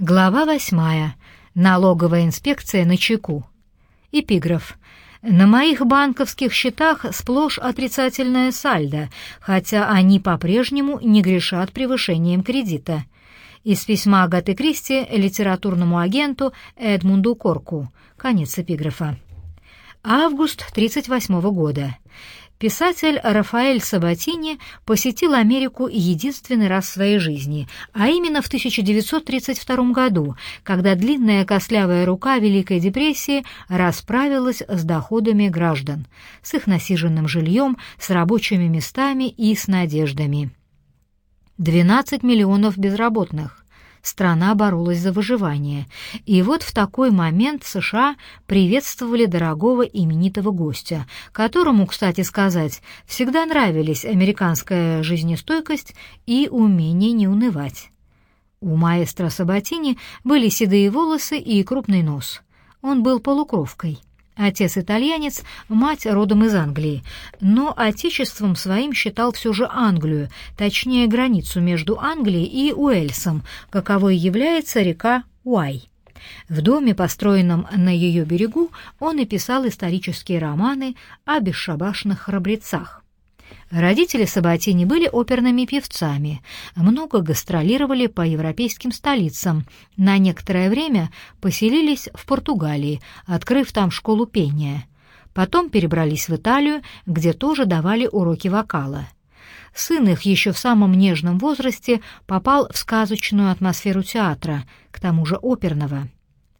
Глава восьмая. Налоговая инспекция на чеку. Эпиграф. На моих банковских счетах сплошь отрицательное сальдо, хотя они по-прежнему не грешат превышением кредита. Из письма Агаты Кристи литературному агенту Эдмунду Корку. Конец эпиграфа. Август 38 года. Писатель Рафаэль Сабатини посетил Америку единственный раз в своей жизни, а именно в 1932 году, когда длинная костлявая рука Великой депрессии расправилась с доходами граждан, с их насиженным жильем, с рабочими местами и с надеждами. 12 миллионов безработных страна боролась за выживание. И вот в такой момент США приветствовали дорогого именитого гостя, которому, кстати сказать, всегда нравились американская жизнестойкость и умение не унывать. У маэстро Сабатини были седые волосы и крупный нос. Он был полукровкой. Отец итальянец, мать родом из Англии, но отечеством своим считал все же Англию, точнее границу между Англией и Уэльсом, каковой является река Уай. В доме, построенном на ее берегу, он и писал исторические романы о бесшабашных храбрецах. Родители Сабатини были оперными певцами, много гастролировали по европейским столицам, на некоторое время поселились в Португалии, открыв там школу пения. Потом перебрались в Италию, где тоже давали уроки вокала. Сын их еще в самом нежном возрасте попал в сказочную атмосферу театра, к тому же оперного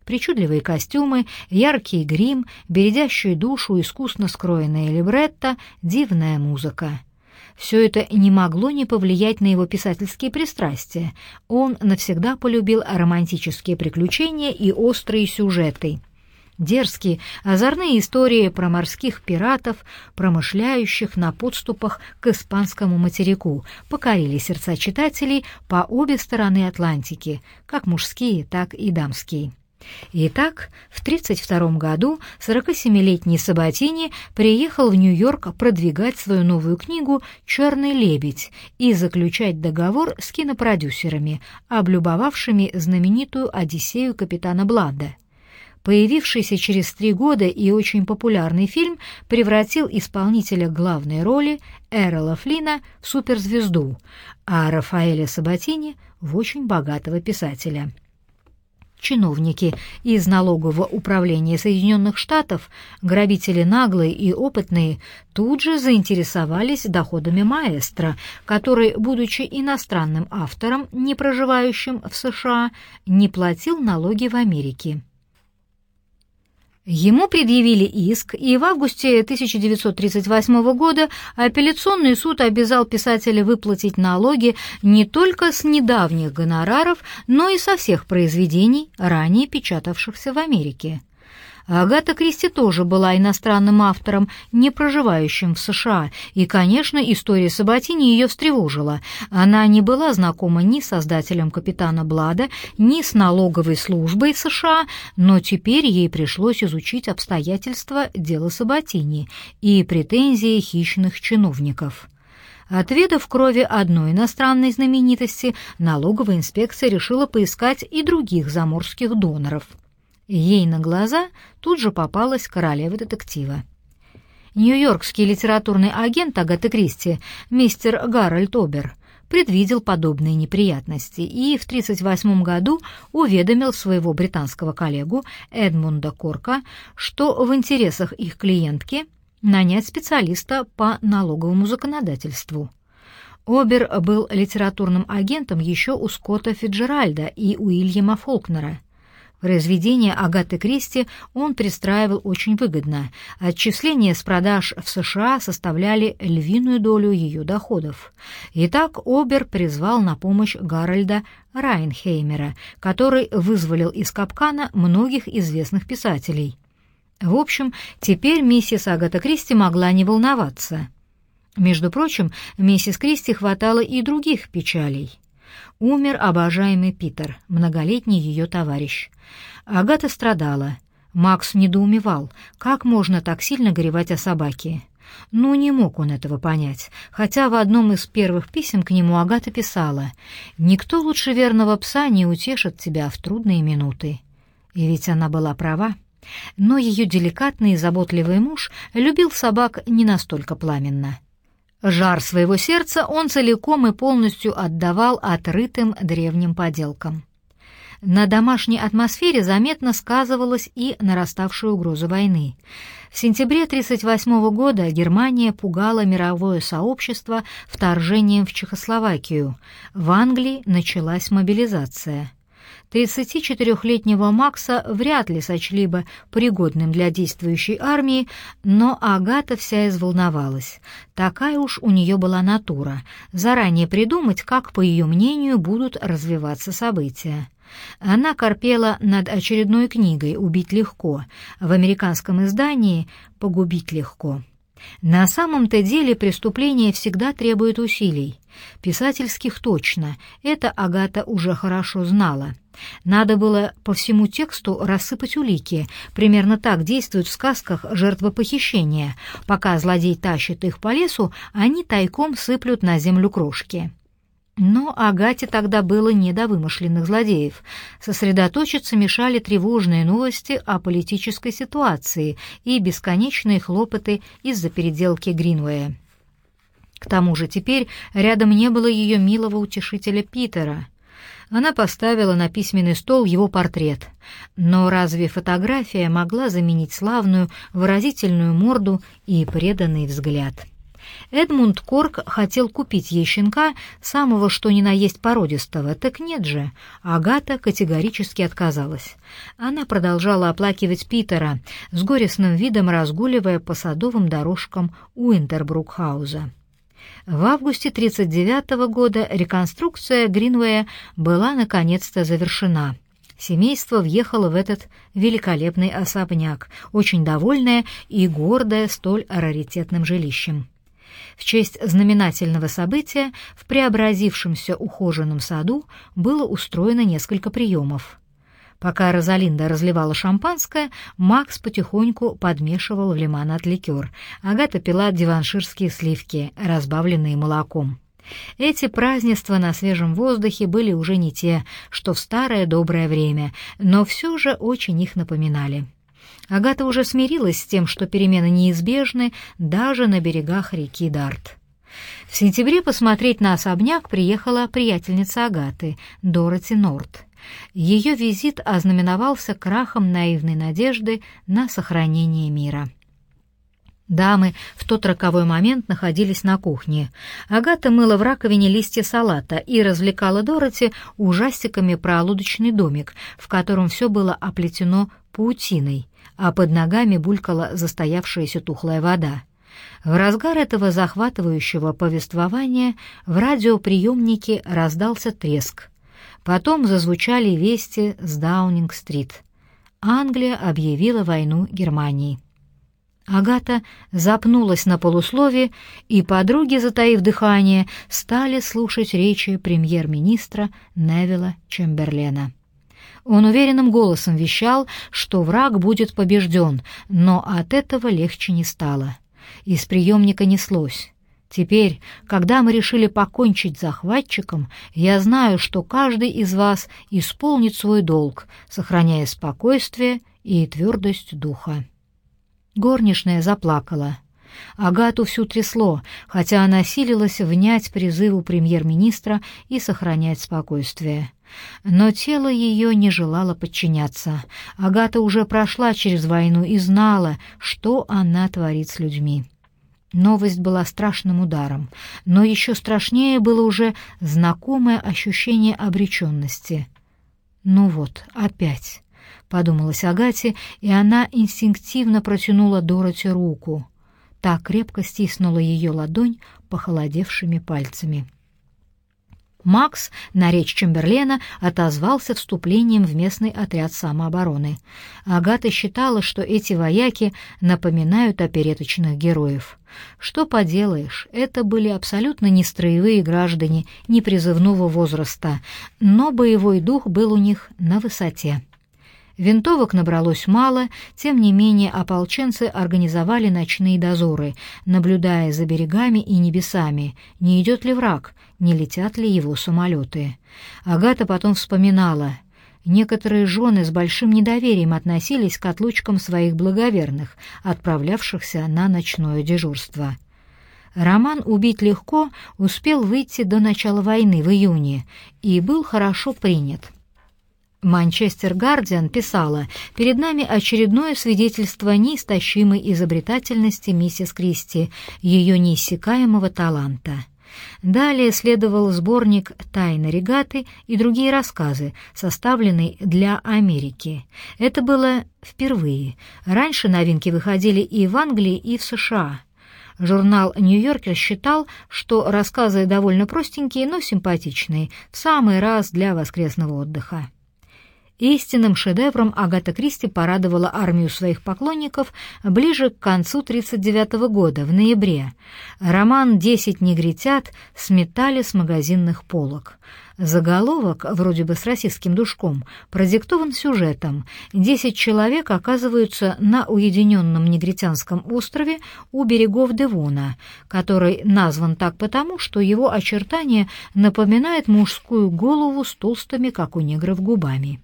причудливые костюмы, яркий грим, бередящий душу искусно скроенная либретто, дивная музыка. Все это не могло не повлиять на его писательские пристрастия. Он навсегда полюбил романтические приключения и острые сюжеты. Дерзкие, озорные истории про морских пиратов, промышляющих на подступах к испанскому материку, покорили сердца читателей по обе стороны Атлантики, как мужские, так и дамские. Итак, в 1932 году 47-летний Сабатини приехал в Нью-Йорк продвигать свою новую книгу «Черный лебедь» и заключать договор с кинопродюсерами, облюбовавшими знаменитую «Одиссею капитана Блада». Появившийся через три года и очень популярный фильм превратил исполнителя главной роли Эрола Флина в суперзвезду, а Рафаэля Сабатини — в очень богатого писателя. Чиновники из налогового управления Соединенных Штатов, грабители наглые и опытные, тут же заинтересовались доходами маэстро, который, будучи иностранным автором, не проживающим в США, не платил налоги в Америке. Ему предъявили иск, и в августе 1938 года апелляционный суд обязал писателя выплатить налоги не только с недавних гонораров, но и со всех произведений, ранее печатавшихся в Америке. Агата Кристи тоже была иностранным автором, не проживающим в США, и, конечно, история Сабатини ее встревожила. Она не была знакома ни с создателем «Капитана Блада», ни с налоговой службой США, но теперь ей пришлось изучить обстоятельства дела Сабатини и претензии хищных чиновников. Отведав крови одной иностранной знаменитости, налоговая инспекция решила поискать и других заморских доноров – Ей на глаза тут же попалась королева детектива. Нью-Йоркский литературный агент Агаты Кристи, мистер Гарольд Обер, предвидел подобные неприятности и в 1938 году уведомил своего британского коллегу Эдмунда Корка, что в интересах их клиентки нанять специалиста по налоговому законодательству. Обер был литературным агентом еще у Скотта Фиджеральда и Уильяма Фолкнера – Произведения Агаты Кристи он пристраивал очень выгодно. Отчисления с продаж в США составляли львиную долю ее доходов. Итак, Обер призвал на помощь Гарольда Райнхеймера, который вызволил из капкана многих известных писателей. В общем, теперь миссис Агата Кристи могла не волноваться. Между прочим, миссис Кристи хватало и других печалей. Умер обожаемый Питер, многолетний ее товарищ. Агата страдала. Макс недоумевал, как можно так сильно горевать о собаке. Ну, не мог он этого понять, хотя в одном из первых писем к нему Агата писала «Никто лучше верного пса не утешит тебя в трудные минуты». И ведь она была права. Но ее деликатный и заботливый муж любил собак не настолько пламенно. Жар своего сердца он целиком и полностью отдавал отрытым древним поделкам. На домашней атмосфере заметно сказывалась и нараставшая угроза войны. В сентябре 1938 года Германия пугала мировое сообщество вторжением в Чехословакию. В Англии началась мобилизация. 34-летнего Макса вряд ли сочли бы пригодным для действующей армии, но Агата вся изволновалась. Такая уж у нее была натура — заранее придумать, как, по ее мнению, будут развиваться события. Она корпела над очередной книгой «Убить легко», в американском издании «Погубить легко». На самом-то деле преступление всегда требует усилий. Писательских точно, это Агата уже хорошо знала. Надо было по всему тексту рассыпать улики. Примерно так действуют в сказках жертвы похищения. Пока злодей тащит их по лесу, они тайком сыплют на землю крошки. Но Агате тогда было не до вымышленных злодеев. Сосредоточиться мешали тревожные новости о политической ситуации и бесконечные хлопоты из-за переделки Гринвея. К тому же теперь рядом не было ее милого утешителя Питера. Она поставила на письменный стол его портрет. Но разве фотография могла заменить славную, выразительную морду и преданный взгляд? Эдмунд Корк хотел купить ей щенка, самого что ни на есть породистого, так нет же. Агата категорически отказалась. Она продолжала оплакивать Питера, с горестным видом разгуливая по садовым дорожкам Уинтербрукхауза. В августе 1939 года реконструкция Гринвея была наконец-то завершена. Семейство въехало в этот великолепный особняк, очень довольное и гордое столь раритетным жилищем. В честь знаменательного события в преобразившемся ухоженном саду было устроено несколько приемов. Пока Розалинда разливала шампанское, Макс потихоньку подмешивал в лимонад ликер. Агата пила диванширские сливки, разбавленные молоком. Эти празднества на свежем воздухе были уже не те, что в старое доброе время, но все же очень их напоминали. Агата уже смирилась с тем, что перемены неизбежны даже на берегах реки Дарт. В сентябре посмотреть на особняк приехала приятельница Агаты, Дороти Норт. Ее визит ознаменовался крахом наивной надежды на сохранение мира. Дамы в тот роковой момент находились на кухне. Агата мыла в раковине листья салата и развлекала Дороти ужастиками про лодочный домик, в котором все было оплетено паутиной, а под ногами булькала застоявшаяся тухлая вода. В разгар этого захватывающего повествования в радиоприемнике раздался треск. Потом зазвучали вести с Даунинг-стрит. Англия объявила войну Германии. Агата запнулась на полуслове, и подруги, затаив дыхание, стали слушать речи премьер-министра Невилла Чемберлена. Он уверенным голосом вещал, что враг будет побежден, но от этого легче не стало. Из приемника неслось. Теперь, когда мы решили покончить с захватчиком, я знаю, что каждый из вас исполнит свой долг, сохраняя спокойствие и твердость духа. Горничная заплакала. Агату всю трясло, хотя она силилась внять призыву премьер-министра и сохранять спокойствие. Но тело ее не желало подчиняться. Агата уже прошла через войну и знала, что она творит с людьми. Новость была страшным ударом, но еще страшнее было уже знакомое ощущение обреченности. Ну вот, опять. — подумалась Агате, и она инстинктивно протянула Дороти руку. Так крепко стиснула ее ладонь похолодевшими пальцами. Макс на речь Чемберлена отозвался вступлением в местный отряд самообороны. Агата считала, что эти вояки напоминают опереточных героев. Что поделаешь, это были абсолютно не строевые граждане непризывного возраста, но боевой дух был у них на высоте. Винтовок набралось мало, тем не менее ополченцы организовали ночные дозоры, наблюдая за берегами и небесами, не идет ли враг, не летят ли его самолеты. Агата потом вспоминала. Некоторые жены с большим недоверием относились к отлучкам своих благоверных, отправлявшихся на ночное дежурство. Роман «Убить легко» успел выйти до начала войны в июне и был хорошо принят. Манчестер Гардиан писала, «Перед нами очередное свидетельство неистощимой изобретательности миссис Кристи, ее неиссякаемого таланта». Далее следовал сборник «Тайны регаты» и другие рассказы, составленные для Америки. Это было впервые. Раньше новинки выходили и в Англии, и в США. Журнал «Нью-Йоркер» считал, что рассказы довольно простенькие, но симпатичные, в самый раз для воскресного отдыха. Истинным шедевром Агата Кристи порадовала армию своих поклонников ближе к концу 1939 года, в ноябре. Роман «Десять негритят» сметали с магазинных полок. Заголовок, вроде бы с российским душком, продиктован сюжетом. Десять человек оказываются на уединенном негритянском острове у берегов Девона, который назван так потому, что его очертания напоминают мужскую голову с толстыми, как у негров, губами.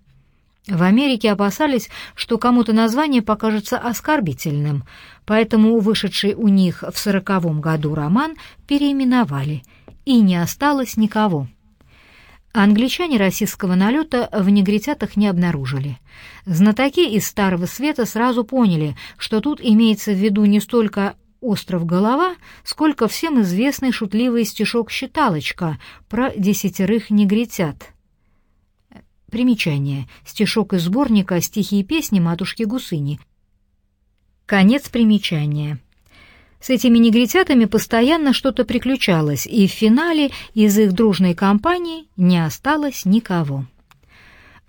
В Америке опасались, что кому-то название покажется оскорбительным, поэтому вышедший у них в сороковом году роман переименовали, и не осталось никого. Англичане российского налета в негритятах не обнаружили. Знатоки из Старого Света сразу поняли, что тут имеется в виду не столько остров Голова, сколько всем известный шутливый стишок-считалочка про десятерых негритят — Примечание. Стишок из сборника «Стихи и песни матушки Гусыни». Конец примечания. С этими негритятами постоянно что-то приключалось, и в финале из их дружной компании не осталось никого.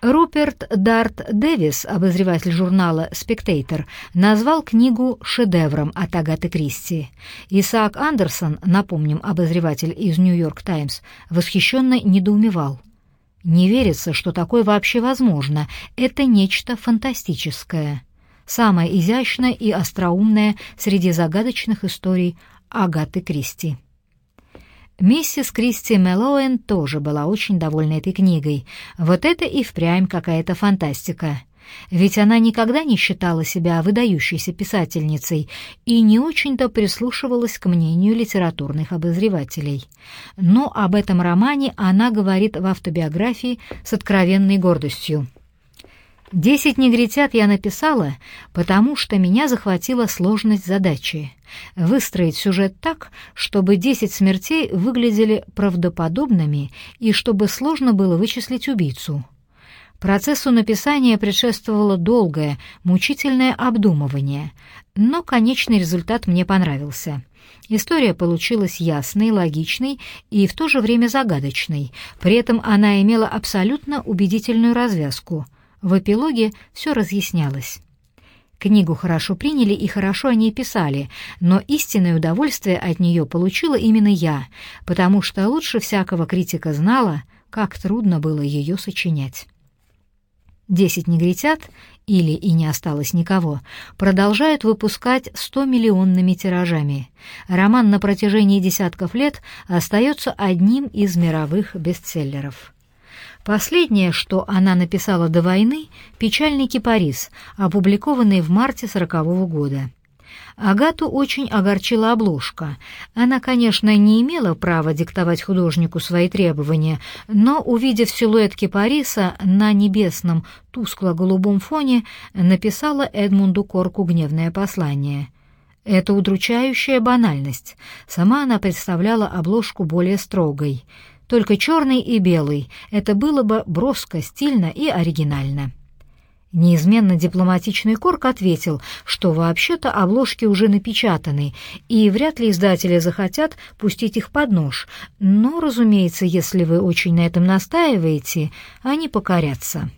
Руперт Дарт Дэвис, обозреватель журнала «Спектейтор», назвал книгу шедевром от Агаты Кристи. Исаак Андерсон, напомним, обозреватель из «Нью-Йорк Таймс», восхищенно недоумевал. Не верится, что такое вообще возможно. Это нечто фантастическое. Самое изящное и остроумное среди загадочных историй Агаты Кристи. Миссис Кристи Мэллоуэн тоже была очень довольна этой книгой. Вот это и впрямь какая-то фантастика — ведь она никогда не считала себя выдающейся писательницей и не очень-то прислушивалась к мнению литературных обозревателей. Но об этом романе она говорит в автобиографии с откровенной гордостью. «Десять негритят я написала, потому что меня захватила сложность задачи — выстроить сюжет так, чтобы десять смертей выглядели правдоподобными и чтобы сложно было вычислить убийцу». Процессу написания предшествовало долгое, мучительное обдумывание, но конечный результат мне понравился. История получилась ясной, логичной и в то же время загадочной, при этом она имела абсолютно убедительную развязку. В эпилоге все разъяснялось. Книгу хорошо приняли и хорошо о ней писали, но истинное удовольствие от нее получила именно я, потому что лучше всякого критика знала, как трудно было ее сочинять. Десять негритят, или и не осталось никого, продолжают выпускать 100-миллионными тиражами. Роман на протяжении десятков лет остается одним из мировых бестселлеров. Последнее, что она написала до войны, «Печальный кипарис», опубликованный в марте сорокового года. Агату очень огорчила обложка. Она, конечно, не имела права диктовать художнику свои требования, но, увидев силуэт кипариса на небесном тускло-голубом фоне, написала Эдмунду Корку гневное послание. Это удручающая банальность. Сама она представляла обложку более строгой. Только черный и белый — это было бы броско, стильно и оригинально. Неизменно дипломатичный Корк ответил, что вообще-то обложки уже напечатаны, и вряд ли издатели захотят пустить их под нож, но, разумеется, если вы очень на этом настаиваете, они покорятся.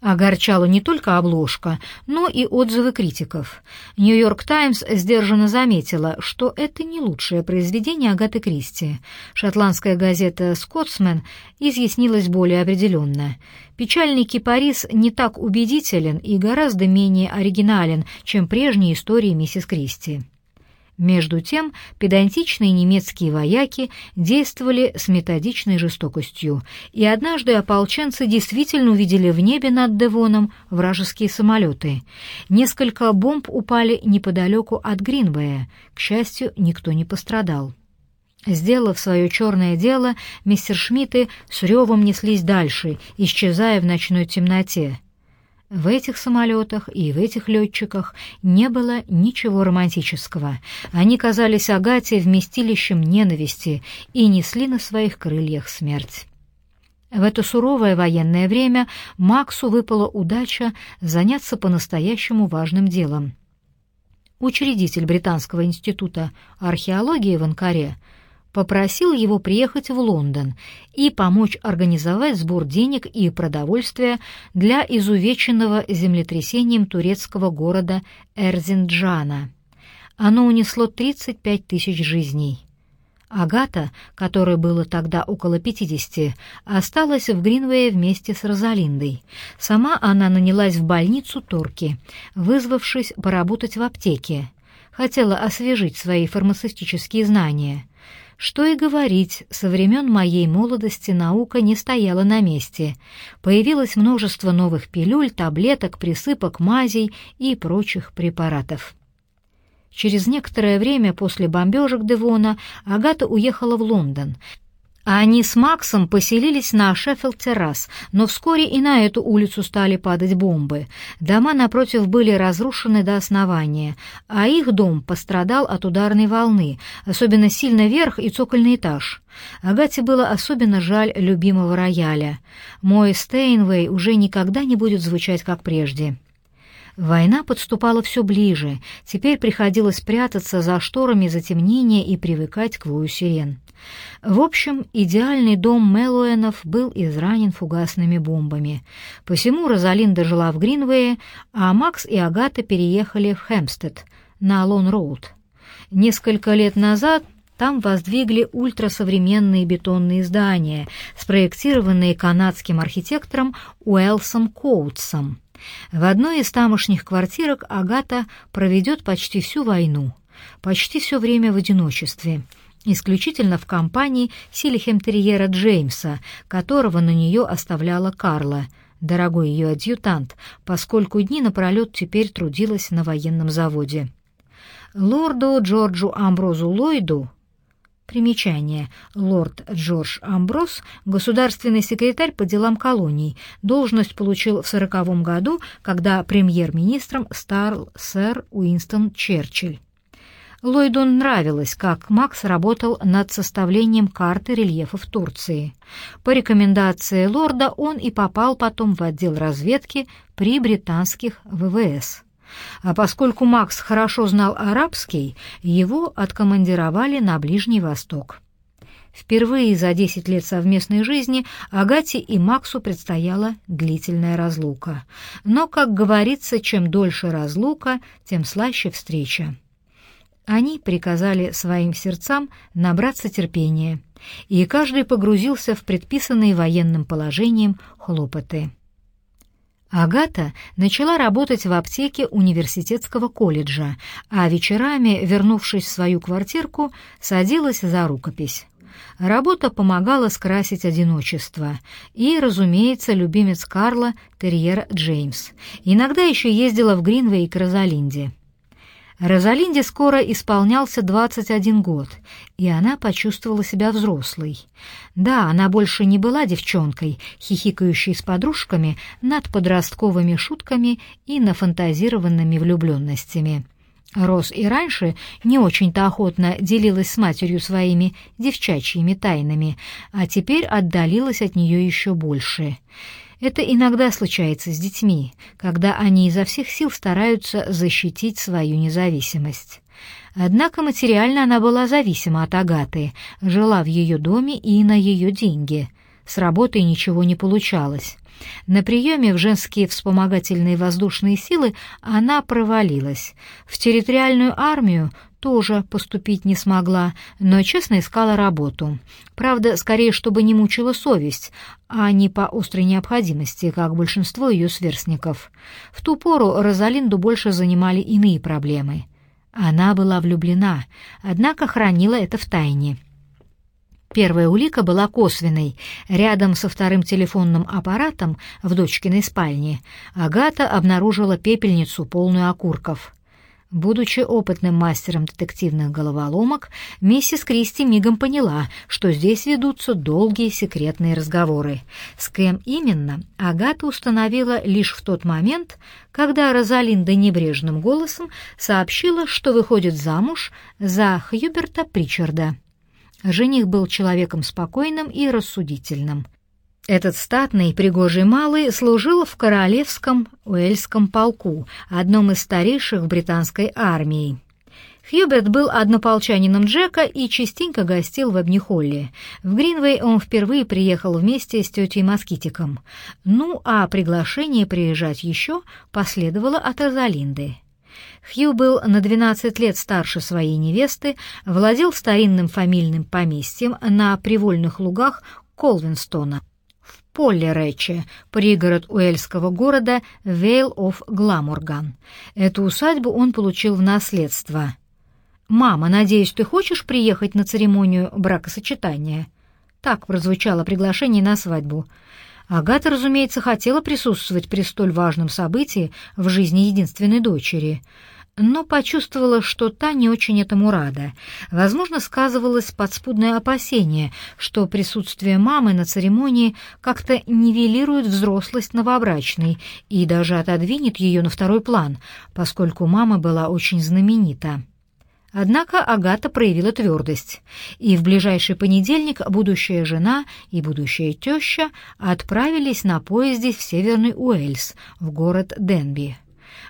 Огорчала не только обложка, но и отзывы критиков. «Нью-Йорк Таймс» сдержанно заметила, что это не лучшее произведение Агаты Кристи. Шотландская газета «Скотсмен» изъяснилась более определенно. Печальный кипарис не так убедителен и гораздо менее оригинален, чем прежние истории миссис Кристи. Между тем, педантичные немецкие вояки действовали с методичной жестокостью, и однажды ополченцы действительно увидели в небе над Девоном вражеские самолеты. Несколько бомб упали неподалеку от Гринвея. К счастью, никто не пострадал. Сделав свое черное дело, мистер Шмидты с ревом неслись дальше, исчезая в ночной темноте. В этих самолетах и в этих летчиках не было ничего романтического. Они казались Агате вместилищем ненависти и несли на своих крыльях смерть. В это суровое военное время Максу выпала удача заняться по-настоящему важным делом. Учредитель Британского института археологии в Анкаре — попросил его приехать в Лондон и помочь организовать сбор денег и продовольствия для изувеченного землетрясением турецкого города Эрзинджана. Оно унесло 35 тысяч жизней. Агата, которой было тогда около 50, осталась в Гринвее вместе с Розалиндой. Сама она нанялась в больницу Торки, вызвавшись поработать в аптеке. Хотела освежить свои фармацевтические знания. Что и говорить, со времен моей молодости наука не стояла на месте. Появилось множество новых пилюль, таблеток, присыпок, мазей и прочих препаратов. Через некоторое время после бомбежек Девона Агата уехала в Лондон, а они с Максом поселились на Шеффилд-террас, но вскоре и на эту улицу стали падать бомбы. Дома напротив были разрушены до основания, а их дом пострадал от ударной волны, особенно сильно верх и цокольный этаж. Агате было особенно жаль любимого рояля. Мой Стейнвей уже никогда не будет звучать как прежде. Война подступала все ближе, теперь приходилось прятаться за шторами затемнения и привыкать к вою сирен. В общем, идеальный дом Мэллоэнов был изранен фугасными бомбами. Посему Розалинда жила в Гринвее, а Макс и Агата переехали в Хэмпстед на Лон-Роуд. Несколько лет назад там воздвигли ультрасовременные бетонные здания, спроектированные канадским архитектором Уэлсом Коутсом. В одной из тамошних квартирок Агата проведет почти всю войну, почти все время в одиночестве — исключительно в компании силихем-терьера Джеймса, которого на нее оставляла Карла, дорогой ее адъютант, поскольку дни напролет теперь трудилась на военном заводе. Лорду Джорджу Амброзу Ллойду Примечание. Лорд Джордж Амброс, государственный секретарь по делам колоний. Должность получил в сороковом году, когда премьер-министром стал сэр Уинстон Черчилль. Ллойду нравилось, как Макс работал над составлением карты рельефов Турции. По рекомендации лорда он и попал потом в отдел разведки при британских ВВС. А поскольку Макс хорошо знал арабский, его откомандировали на Ближний Восток. Впервые за 10 лет совместной жизни Агате и Максу предстояла длительная разлука. Но, как говорится, чем дольше разлука, тем слаще встреча. Они приказали своим сердцам набраться терпения, и каждый погрузился в предписанные военным положением хлопоты. Агата начала работать в аптеке университетского колледжа, а вечерами, вернувшись в свою квартирку, садилась за рукопись. Работа помогала скрасить одиночество. И, разумеется, любимец Карла, терьер Джеймс. Иногда еще ездила в Гринвей к Розалинде. Розалинде скоро исполнялся 21 год, и она почувствовала себя взрослой. Да, она больше не была девчонкой, хихикающей с подружками над подростковыми шутками и нафантазированными влюбленностями. Рос и раньше не очень-то охотно делилась с матерью своими девчачьими тайнами, а теперь отдалилась от нее еще больше — это иногда случается с детьми, когда они изо всех сил стараются защитить свою независимость. Однако материально она была зависима от Агаты, жила в ее доме и на ее деньги. С работой ничего не получалось. На приеме в женские вспомогательные воздушные силы она провалилась. В территориальную армию тоже поступить не смогла, но честно искала работу. Правда, скорее, чтобы не мучила совесть, а не по острой необходимости, как большинство ее сверстников. В ту пору Розалинду больше занимали иные проблемы. Она была влюблена, однако хранила это в тайне. Первая улика была косвенной. Рядом со вторым телефонным аппаратом в дочкиной спальне Агата обнаружила пепельницу, полную окурков. Будучи опытным мастером детективных головоломок, миссис Кристи мигом поняла, что здесь ведутся долгие секретные разговоры. С кем именно, Агата установила лишь в тот момент, когда Розалинда небрежным голосом сообщила, что выходит замуж за Хьюберта Причарда. Жених был человеком спокойным и рассудительным. Этот статный, пригожий малый служил в королевском Уэльском полку, одном из старейших британской армии. Хьюберт был однополчанином Джека и частенько гостил в Эбнихолле. В Гринвей он впервые приехал вместе с тетей Москитиком. Ну, а приглашение приезжать еще последовало от Розалинды. Хью был на 12 лет старше своей невесты, владел старинным фамильным поместьем на привольных лугах Колвинстона Поллерече, пригород уэльского города Вейл оф Гламурган. Эту усадьбу он получил в наследство. «Мама, надеюсь, ты хочешь приехать на церемонию бракосочетания?» Так прозвучало приглашение на свадьбу. Агата, разумеется, хотела присутствовать при столь важном событии в жизни единственной дочери, но почувствовала, что та не очень этому рада. Возможно, сказывалось подспудное опасение, что присутствие мамы на церемонии как-то нивелирует взрослость новобрачной и даже отодвинет ее на второй план, поскольку мама была очень знаменита. Однако Агата проявила твердость, и в ближайший понедельник будущая жена и будущая теща отправились на поезде в Северный Уэльс, в город Денби.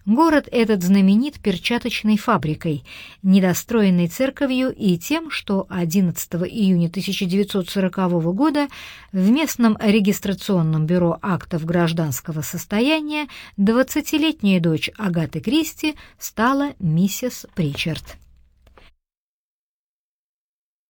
Город этот знаменит перчаточной фабрикой, недостроенной церковью и тем, что 11 июня 1940 года в местном регистрационном бюро актов гражданского состояния 20-летняя дочь Агаты Кристи стала миссис Причард.